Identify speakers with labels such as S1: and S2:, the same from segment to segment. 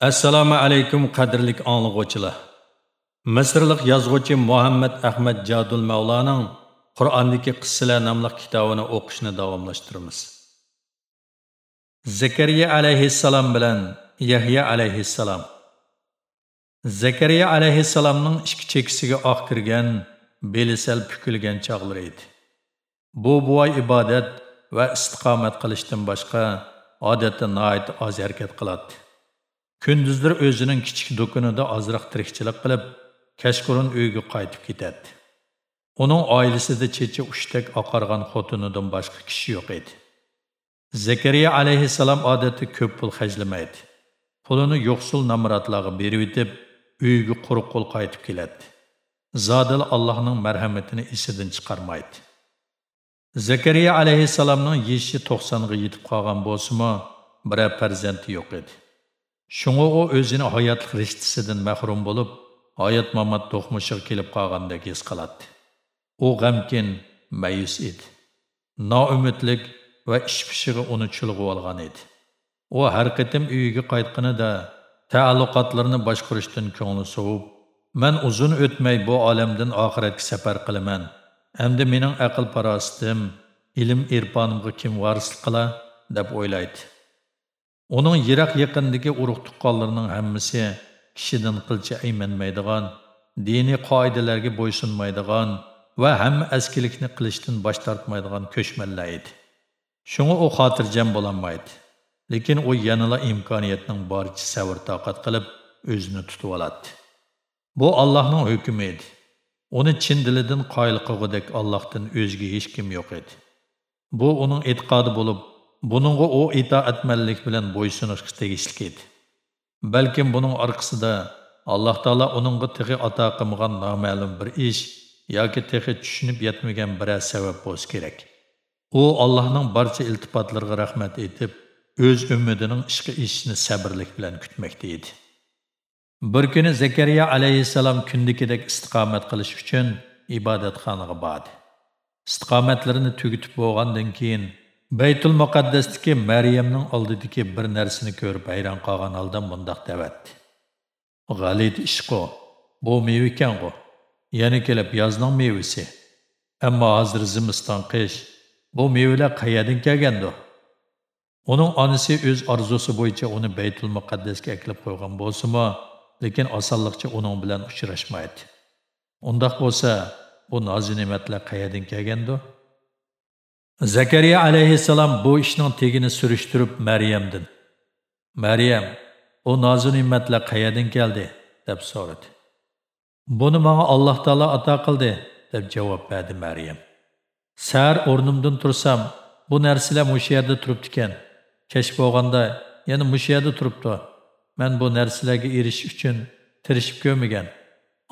S1: assalomu alaykum qadrli anglag'uvchilar misrlik yozuvchi muhammad ahmad jadul mavlaning qur'ondagi qissalar nomli kitobini o'qishni davomlashtiramiz. Zakariya alayhissalom bilan yahya alayhissalom. Zakariya alayhissalomning ikki chekisiga oq kirgan beli sal pukilgan chog'lari edi. Bu buvoy ibodat va istiqomat qilishdan boshqa odatda noit oz harakat qiladi Күндіздір өзінің кичік дүкініде азырақ тірікчілік қылып, кәшкұрын өйгі қайтып кетеді. Оның айлысыды чече үштек ақарған қотынудың башқы кіші жоқ еді. Зекерия алейхиссалам адеті көп пұл хәжлімейді. Пұлыны йоқсул намыратлағы беріп етіп, өйгі құрық қол қайтып келеді. Задыл Аллахның мәрхәметіні есіден чықармайды. Zekeriya aleyhisselamның yeşi 90'ğı yetib qalğan bolsunmu, bir farzandi yo'q edi. Шуңа у өзіні hayotlik rishtisidan mahrum bo'lib, hayot mamat to'qmushiga kelib qolgandek his qiladi. U g'amkin, mayus edi. Noumidlik va ish pishig'i uni chulg'ib olgan edi. U har qitim uyiga qaytganida ta'alluqotlarini boshqarishdan ko'ngli sovib, "Men uzun o'tmay bu olamdan oxiratga safar qilaman. Endi mening aql farositim, ilm irfonimga kim varislik qila?" deb o'ylaydi. Оның yiroq yaqindagi urug' tuqqanlarning hammasi kishidan qilcha aymanmaydigan, dini qoidalarga bo'ysunmaydigan va hamma askilikni qilishdan bosh tortmaydigan ko'chmanlar edi. Shunga u xotirjam bo'lolmaydi. Lekin u yanala imkoniyatning boricha savr toqat qilib o'zini tutib oladi. Bu Allohning hukmi edi. Uni chin dilidan qoyil qilgudek Allohdan o'zga hech kim yo'q edi. Bu uning e'tiqodi bo'lib, buningga u itoatmanlik bilan bo'ysunishga tegishli edi. Balkim buning orqasida alloh taolo uningga tig'i ato qilmagan noma'lum bir ish yoki texi tushunib yetmagan biror sabab bo'lsa kerak. U allohning barcha iltifotlariga rahmat aytib o'z ummidining ishga ishini sabrlik bilan kutmoqda edi. Bir kuni zakariya alayhissalom kundikidek istiqomat qilish uchun ibodatxonaga bordi. Istiqomatlarini tugitib bo'lgandan keyin Baytul Muqaddasdagi Maryamning oldidagi bir narsani ko'rib hayron qolgan holda mundoq davatdi. G'alit ishqo, bu meva ekan qo. Yana kelib yozning mevasi. Ammo hozir zimiston qish. Bu mevalar qayerdan kelgandi? Uning onasi o'z orzusi bo'yicha uni Baytul Muqaddasga aklab qo'ygan bo'lsa-mu, lekin osonlikcha uning bilan uchrashmaydi. Undaq bo'lsa, bu nozi ne'matlar qayerdan kelgandi? Zakariya alayhissalom bu ishning tegini surishtirib maryamdan. Maryam u nozu ne'matlar qayerdan keldi? deb so'radi. Buni menga alloh taolo ato qildi deb javob berdi maryam. Sar o'rnimdan tursam bu narsalar o'sha yerda turibdi ekan kech bo'lganda yana o'sha yerda turibdi. Men bu narsalarga erishish uchun tirishib ko'rmagan.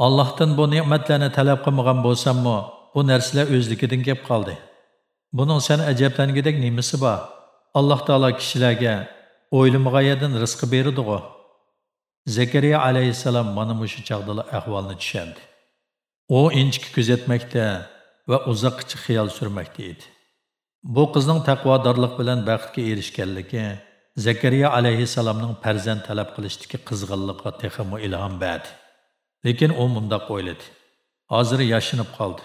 S1: Allohdan bu ne'matlarni talab qilmagan bo'lsammi bu narsalar o'zligidan kelib qoldi. Bunun sen ajablangidek nimasi bor? Alloh taolo kishilarga o'ylamag'ayadan rizq beradi-ku. Zakariya alayhissalom mana mushu chaqdala ahvolni tushandi. U inchki kuzatmoqda va uzoqcha xiyol surmoqda edi. Bu qizning taqvodorlik bilan baxtga erishganligi Zakariya alayhissalomning farzand talab qilishdagi qizg'inligiga texmo ilhom berdi. Lekin u munda o'yladi. Hozir yashinib qoldi.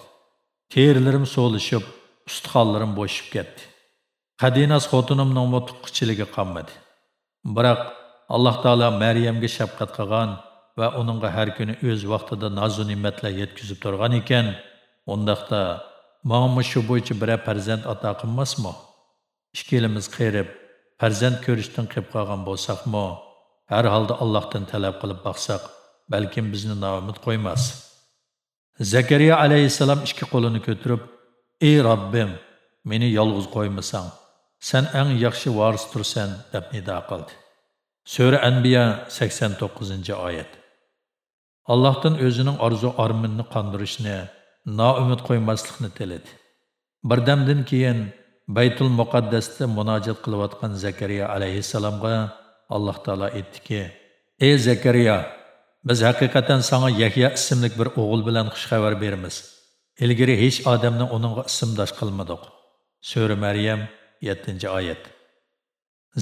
S1: Terilarim so'lishib, ustixonlarim bo'shib ketdi. Qadinas xotinimning tuqqichligi qolmadi. Biroq alloh taolo maryamga shafqat qilgan va uningga har kuni o'z vaqtida nozu ne'matlar yetkazib turgan ekan undaqda manga shu bo'yicha biror farzand ato qilmasmi? Ikkilimiz qerib farzand ko'rishdan qilib qolgan bo'lsaqmi har holda allohdan talab qilib boqsaq balkim bizni noumid qo'ymas. Zakariya alayhissalom ikki qo'lini ko'tarib ey robbim meni yolg'iz qo'ymasang sen eng yaxshi varisdirsan deb nido qildi. Sura anbiya 89 oyat. Allohdan o'zining orzu arminni qondirishni noumid qo'ymaslikni tiladi. Birdamdan keyin baytul muqaddasda munojat qilayotgan zakariya alayhissalomga alloh taolo aytdiki ey zakariya biz haqiqatan sana yahya ismli bir o'g'il bilan xushxabar beramiz. Ilgari hech odamni uningga ismdosh qilmadik sura maryam 7 oyat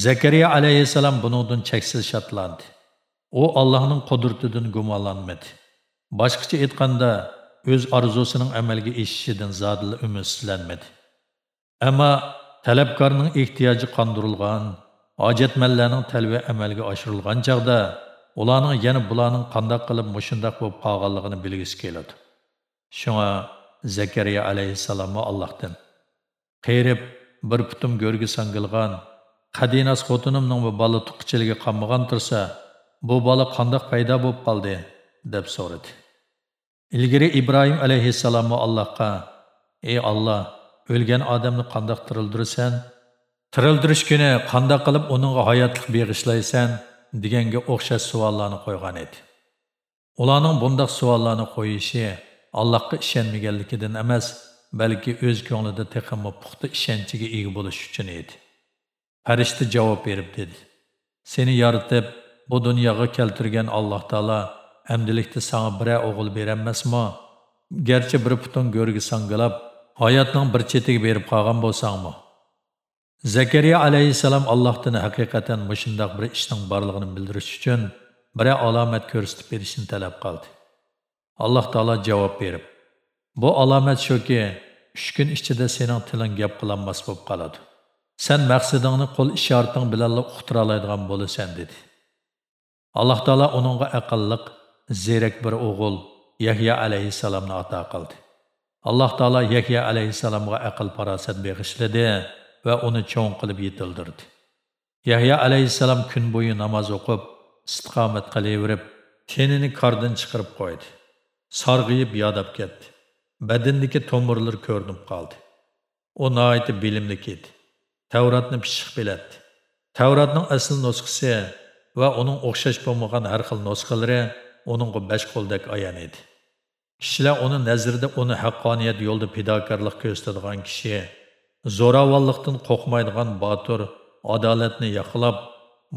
S1: zakariya alayhissalom buningdan cheksiz shodlandi u Allohning qudratidan gumonlanmadi. Boshqacha aytganda, o'z orzusining amalga eshishidan zodil umidsizlanmadi. Ammo talabkorning ehtiyoji qondirilgan, hojatmanlarning talbi amalga oshirilgan chog'da ularning yana bularning qandoq qilib mushundoq bo'lib qolganligini bilgisi keladi. Shunga Zakariya alayhissalom Allohdan qeyrib bir putum go'rgi sangilgan qadinas xotinimning bu bola tuqqichaligi qammagan tursa, bu bola qandoq paydo bo'lib qoldi deb so'radi. Ilgari Ibrohim alayhissalomni Allohga: "Ey Alloh, o'lgan odamni qandoq tirildirasan? Tirildirish kuni qandoq qilib uningga hayotlik beg'ishlaysan?" deganga o'xshash savollarni qo'ygan edi. Ularning bundoq savollarni qo'yishi Allohga ishonmaganligidan emas, balki o'z ko'nglida texmi puxta ishonchiga ega bo'lish uchun edi. Farishta javob berib dedi: Seni yaratib, bu dunyoga keltirgan Alloh taolo amdilikda sana bir o'g'il beremasmi? Gerçi bir putun go'rgi sangilab, hayotning bir chetiga berib qolgan bo'lsangmi? Zakariya alayhissalom Allohdan haqiqatan mushundoq bir ishning borligini bildirish uchun bir alomat ko'rsatib berishni talab qildi. Alloh taolo javob berib, bu alomat shuki, 3 kun ichida sening tiling gap qilolmas bo'lib qoladi. Sen maqsadingni qo'l ishorating bilan uqtira oladigan bo'lasan dedi. Alloh taolo uningga aqlliq, zerak bir o'g'il Yahya alayhissalomni ato qildi. Alloh taolo Yahya alayhissalomga aql farosat bag'ishladi va uni cho'ng qilib yetildirdi. Yahya alayhissalom kun bo'yi namoz o'qib, istiqomat qilaverib, tenini qardan chiqarib qo'ydi. Sarg'iyib yodab ketdi. Badindagi tomirlar ko'rinib qoldi. U noiti bilimli edi. Tavratni pishiq biladi. Tavratning asl nusxasi va uning o'xshash bo'lmagan har xil nusxalari uningga besh qo'ldek ayon edi. Kishilar uni nazarda uni haqqoniyat yo'lda fidokorlik ko'rsatadigan kishi, zo'ravonlikdan qo'rqmaydigan botir, adolatni yaqlab,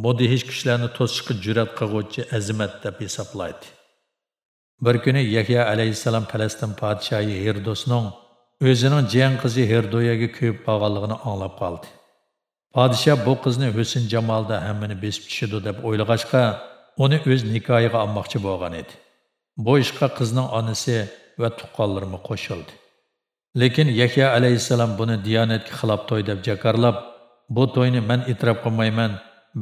S1: modihish kishilarni to'sishga jur'at qilguvchi azimat deb hisoblaydi. Bir kuni Yahya alayhissalom Falastin podshohi Herdosning o'zining jiyan qizi Herdoyaga ko'yib qolganligini anglab qoldi. Podshoh bu qizni husn jamolda hammani besib tushidi deb o'ylag'achqa, uni o'z nikoyiga olmoqchi bo'lgan edi. Bu ishga qizning onasi va tuqqanlarimi qo'shildi. Lekin Yahya alayhissalom buni diyonatga xilof to'y deb jakarlab, bu to'yni men e'tirof qilmayman,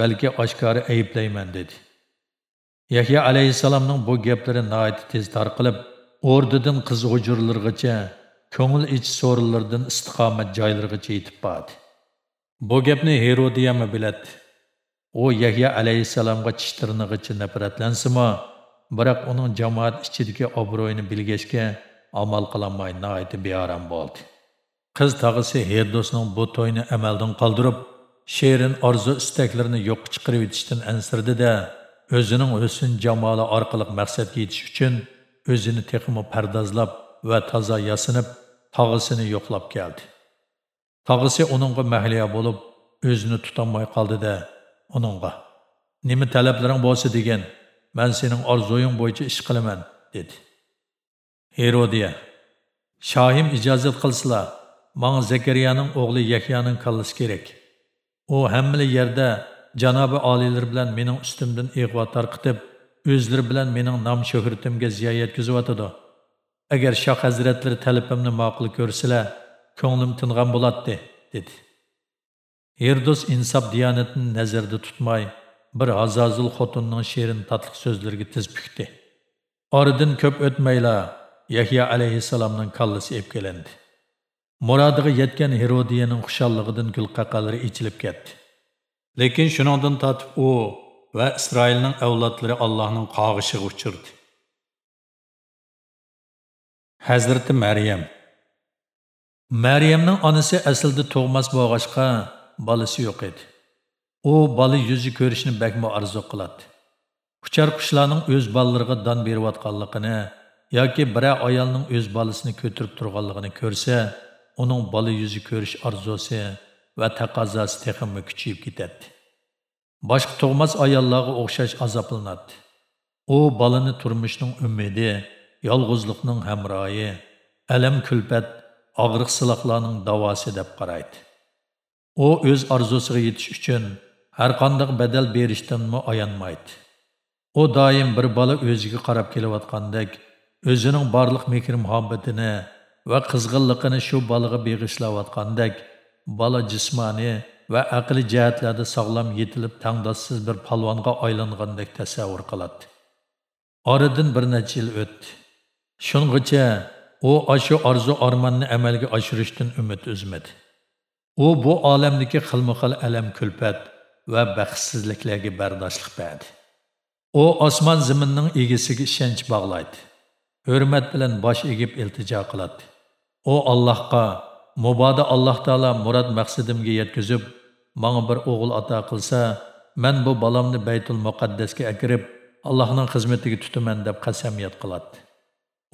S1: balki oshkora ayblayman dedi. Yahya alayhissalomning bu gaplari nihoyat tez tarqalib, o'rdidan qizg'ujurlargacha ko'ngil ich so'rinlardan istiqomat joylarigacha yetib bordi. Bu gapni Herodiyami biladi. U Yahya alayhissalomga tishtirnig'icha nafratlansimi, biroq uning jamoat ichidagi obro'yini bilgachga amal qilolmay nihoyat bearam bo'ldi. Qiz tog'isi Herdosning bu to'yni amaldan qoldirib, she'rin orzu istaklarini yo'q chiqarib etishdan ansirdi-da, o'zining husn jamoli orqali maqsadga yetish uchun o'zini texmi pardozlab va toza yasinib tog'isini yo'qlab keldi. Tog'isi uningga mahliya bo'lib, o'zini tutolmay qoldi-da, uningga "Nima talablaring bo'lsa degan, men sening orzuing bo'yicha ish qilaman" dedi. Herodiya Shohim ijozat qilsalar, menga Zakariyaning o'g'li Yahyaning kallasi kerak. U hamma yerda janobi oliylar bilan mening ustimdan ig'vo tarqitib, o'zlari bilan mening nom shuhratimga ziyo yetkazyotidi Agar shoh hazratlari talabimni ma'qul ko'rsalar, ko'nglim tingan bo'ladi, dedi. erdos insof diyonatini nazarda tutmay, bir azazul xotinning she'rin tatliq so'zlariga tiz pukdi Oradan ko'p o'tmayla Yahya alayhissalomning kallasi epkelandi. Murodiga yetgan Herodiyaning xushalligidan gul qaqalari ichilib ketdi. Lekin shuningdan tatib u va Isroilning avlodlari Allohning qog'ishiga uchirdi. Hazrati Maryam Maryamning onasi aslida tug'mas bo'lg'achqa bolasi yo'q edi. U bola yuzi ko'rishni bakmo arzu qiladi. Uchar qushlarning o'z bolalariga don berayotganligini yoki biror ayolning o'z bolasini ko'tarib turganligini ko'rsa, uning bola yuzi ko'rish arzusi va taqozosi texmi kuchayib ketadi. Boshqa tug'mas ayollarga o'xshash azoblanadi. U bolani turmushning umidi, yolg'izlikning hamroyi, alam kulpat, og'riq siloqlarning davosi deb qaraydi. U o'z orzusiga yetish uchun har qanday badal berishdanmi ayonmaydi. u doim bir bola o'ziga qarab kelayotgandek o'zining borliq mehr muhabbatini va qizg'inligini shu bolaga beg'ishlayotgandek bola jismoniy va aqliy jihatlarda sog'lom yetilib tangdossiz bir palvonga aylangandek tasavvur qiladi. Oradan bir necha yil o'tdi. Shung'icha u shu orzu armonni amalga oshirishdan umid uzmadi. U bu olamdagi xilma xil alam kulpat va baxtsizliklarga bardoshlik berdi. U osmon zaminning egasiga ishonch bog'laydi. Hurmat bilan bosh egib iltijo qiladi. U allohga mubodo alloh Taala murad maqsadimga yetkazib menga bir o'g'il ato qilsa men bu balamni baytul muqaddasga akirib allohning xizmatiga tutaman deb qasamiyat qiladi.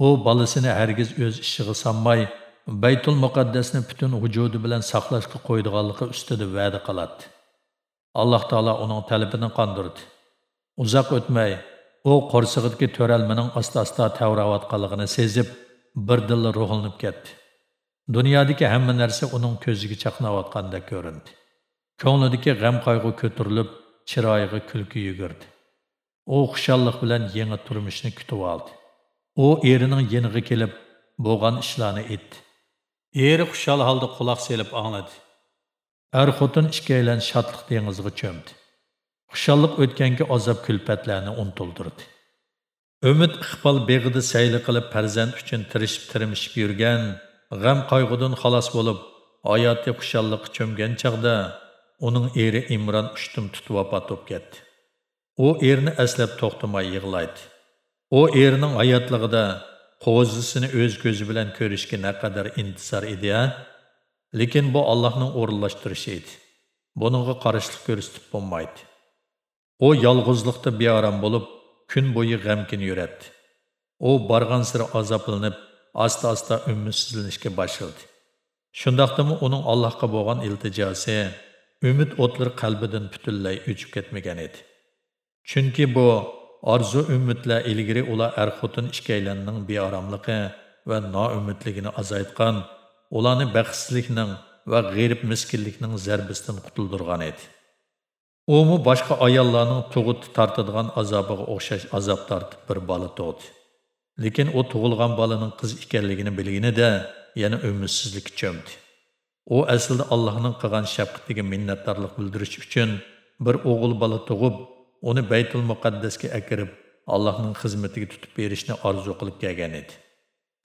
S1: U bolasini hargiz o'z ishiga sanmay, baytul muqaddasni butun vujudi bilan saqlashga qo'ydiganligi ustida va'da qiladi. Alloh taolo uning talabini qondirdi. Uzoq o'tmay u qo'rsig'idagi to'ralmaning asta asta tavrayotganligini sezib birdilla ruhlanib ketdi. Dunyodagi hamma narsa uning ko'ziga chaqnayotgandek ko'rindi. Ko'nglidagi g'am qayg'u ko'tarilib chiroyiga kulki yugurdi. U xushallik bilan yangi turmushni kutib oldi. U erining yeniga kelib bo'lgan ishlarni etdi. eri xushal holda quloq selib angladi. Er xotin ikkalan shodliq dengizga cho'mdi. Xushalliq o'tgangi azob kulfatlarni unutildirdi umid iqbol beg'ida sayli qilib farzand uchun tirishib tirimishib yurgan g'am qayg'udan xalos bo'lib hayoti xushalliqqa cho'mgan chog'da uning eri imron ushtim tutib vafot bo'lib ketdi. U erni aslab to'xtamay yig'laydi. U erining hayotligida qo'zisini o'z ko'zi bilan ko'rishga naqadar intizor edi a lekin bu allohning o'rinlashtirishi edi. Buningga qarshilik ko'rsatib bo'lmaydi. U yolg'izlikda beorom bo'lib kun bo'yi g'amkin yuradi u borgan siri azoblanib asta asta umidsizlanishga boshladi shundoqdimi uning allohga bo'lgan iltijosi umid o'tlari qalbidan butunlay o'chib ketmagan edi. Chunki bu orzu umidlar ilgari ular er xotin ikkalanning beoromligi va noumidligini azaytgan ularni baxtsizlikning va g'erib miskinlikning zarbisidan qutuldirgan edi. Umu boshqa ayollarning tug'ut tortadigan azobiga o'xshash azob tortib bir bola tug'di. Lekin u tug'ilgan bolaning qiz ekanligini bilganida yana umidsizlik cho'mdi. U aslida allohning qilgan shafqatiga minnatdorlik bildirish uchun bir o'g'il bola tug'ib uni baytul muqaddasga akirib allohning xizmatiga tutib berishni orzu qilib kelgan edi.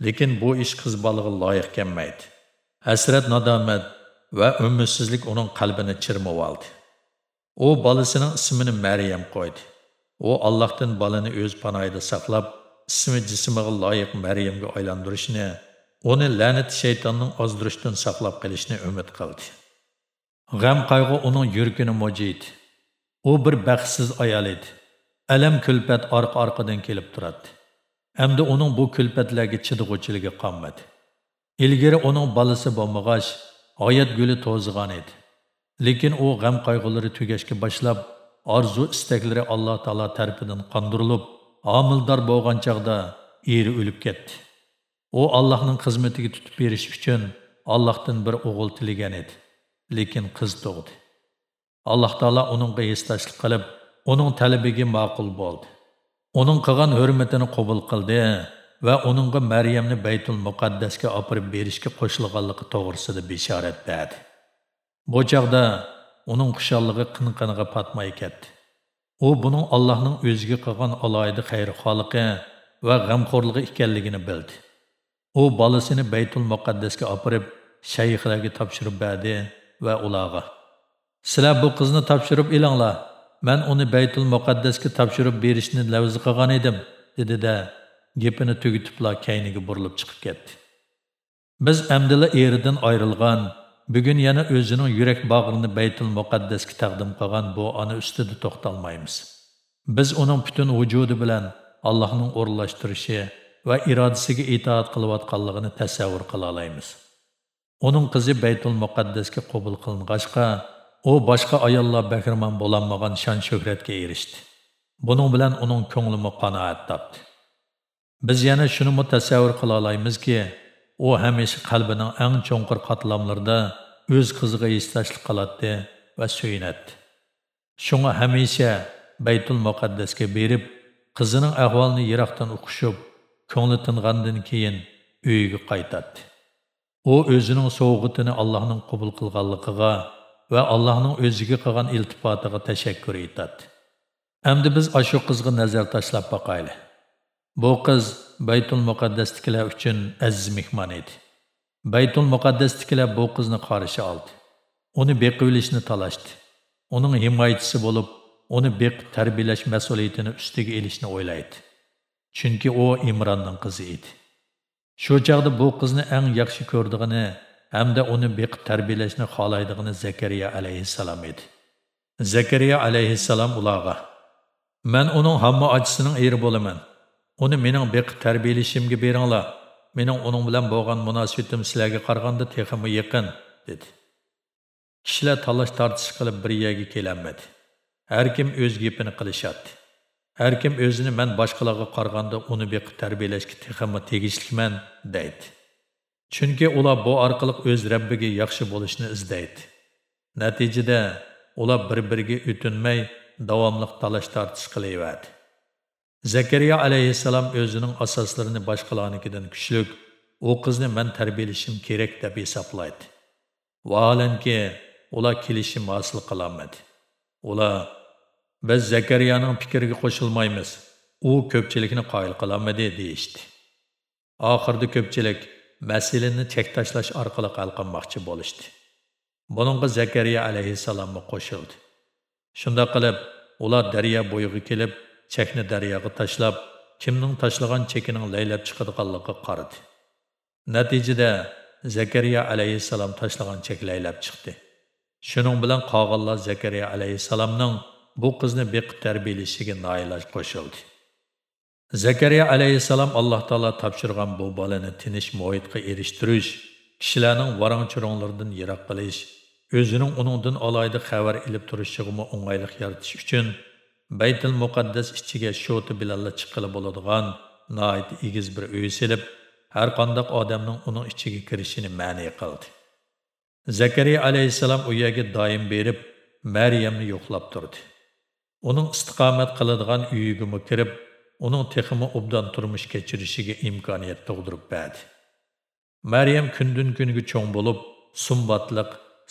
S1: Lekin bu ish qiz bolaga loyiq kelmaydi. Hasrat nadomat va umidsizlik uning qalbini chirmab oldi. U bolasining ismini maryam qo'ydi. U allohdan bolani o'z panoyida saqlab ismi jismiga loyiq maryamga aylantirishni uni la'nat shaytonning ozdirishdan saqlab qilishni umid qildi. G'am qayg'u uning yuragini mojiydi u bir baxtsiz ayol edi. Alam kulpat orqa orqadan kelib turadi. Hamda uning bu kulpatlarga chidg'uvchiligi qolmadi. Ilgari uning balasi bo'lmag'ach hayot guli to'zg'an edi. Lekin u g'am qayg'ulari tugashga boshlab orzu istaklari alloh taolo tarafidan qondirilib amildar bo'lgan chog'da eri o'lib ketdi u allohning xizmatiga tutib berish uchun allohdan bir o'g'il tilagan edi lekin qiz tug'di alloh taolo uningga esdashlik qilib uning talabiga ma'qul bo'ldi uning qilgan hurmatini qabul qildi va uningga maryamni baytul muqaddasga opirib berishga qo'shilganligi to'g'risida bishorat berdi bu chog'da uning xushallig'i qinqiniga patmay ketdi u buning allohning o'ziga qilgan aloyida xayrixoliqi va g'amxo'rligi ekanligini bildi. U bolasini baytul muqaddasga opirib shayxlarga topshirib berdi va ularga sizlar bu qizni topshirib ilinglar man uni baytul muqaddasga topshirib berishni lavzi qilgan edim dedida gapini tugitibla kayniga burilib chiqib ketdi. Biz amdila eridan ayrilgan bugun yana o'zining yurak bag'rini baytul muqaddasga taqdim qilgan bu ona ustida to'xtalmaymiz. Biz uning butun vujudi bilan allohning o'rinlashtirishi va irodasiga itoat qilayotganligini tasavvur qila olamiz. Uning qizi baytul muqaddasga qabul qiling'achqa u boshqa ayollar bahramon bo'lolmagan shon shuhratga erishdi. Buning bilan uning ko'nglimi qanoat topdi. Biz yana shuni mutasavvur qila olamizki u hamisha qalbining eng cho'nqir qatlamlarida o'z qiziga esdashlik qiladi va suyunadi shunga hamisha baytul muqaddasga berib qizining ahvolini yiroqdan o'qishib, ko'ngli tingandan keyin uyiga qaytadi. U o'zining sovg'itini Allohning qabul qilganligiga va Allohning o'ziga qilgan iltifotiga tashakkur etadi. Endi biz ashu qizga nazar tashlab boqaylik. Bu qiz Baytul Muqaddasdikilar uchun aziz mehmon edi. Baytul Muqaddasdikilar bu qizni qarshi oldi. Uni beqivilishni talashdi. Uning himoyachisi bo'lib, uni beqib tarbiyalash mas'uliyatini ustiga elishni o'ylaydi. Chunki u Imronning qizi edi. Shu chaqda bu qizni eng yaxshi ko'rdigini hamda uni beqib tarbiyalashni xohlaydigini Zakariya alayhissalom edi. Zakariya alayhissalom ularga: "Men uning hamma ochisining eri bo'laman. Uni mening beqib tarbiyalashimga beringlar. Mening uning bilan bo'lgan munosabatim sizlarga qaraganda texmi yaqin" dedi. Kishilar talash tortish qilib bir yerga kelanmadi. Har kim o'z gapini qilishadi. Har kim o'zini men boshqalarga qaraganda uni beqib tarbiyalashga texmi tegishliman deydi. Chunki ular bu orqali o'z Rabbiga yaxshi bo'lishni izlaydi. Natijada ular bir-biriga o'tinmay davomli talash tortish qilaveradi. Zakariya alayhissalom o'zining asoslarini boshqalarnikidan kuchlik, u qizni men tarbiyalashim kerak deb hisoblaydi. Vaholanki, ular kelishim hosil qilolmadi. Ular biz Zakariyaning fikriga qo'shilmaymiz. U ko'pchilikni qoyil qilolmadi deyishdi. Oxirda ko'pchilik masalani chek tashlash orqali hal qilmoqchi bo'lishdi. Buningga Zakariya alayhissalomga qo'shildi. Shunda qilib, ular daryo bo'yiga kelib, chekni daryoga tashlab, kimning tashlagan chekining laylab chiqadiganligiga qaradi. Natijada Zakariya alayhissalom tashlagan chek laylab chiqdi. Shuning bilan qolganlar Zakariya alayhissalomning bu qizni beqib tarbiyalashiga noiloj qo'shildi. Zakariya alayhissalom Alloh taolo topshirgan bu bolani tinish muhitga erishtirish, kishilarning varang-churonglardan yiroq qilish, o'zining uningdan olayda xabar ilib turishiga o'ng'aylik yaratish uchun Baytul Muqaddas ichiga shoti bilan chiqqili bo'ladigan noit egiz bir uy selib, har qanday odamning uning ichiga kirishini ma'ni qildi. Zakariya alayhissalom u yerga doim berib, Maryamni yo'qlab turdi. Uning istiqomat qiladigan uyiga kirib, uning texmi obdan turmush kechirishiga imkoniyat tug'dirib berdi. Maryam kundan kunga cho'ng bo'lib, sumbatliq,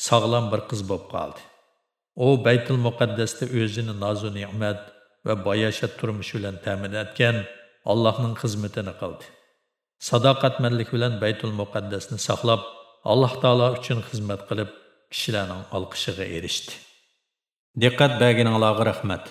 S1: sog'lom bir qiz bo'lib qoldi. U Baytul Muqaddasda o'zini nozu ne'mat va boyashat turmush bilan ta'min etgan Allohning xizmatini qildi. Sadoqatmanlik bilan Baytul Muqaddasni saqlab, Alloh taolo uchun xizmat qilib, kishilarning olqishiga erishdi. Diqqat berganingizga rahmat.